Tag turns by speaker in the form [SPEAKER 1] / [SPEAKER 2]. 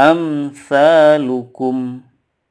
[SPEAKER 1] أمثالكم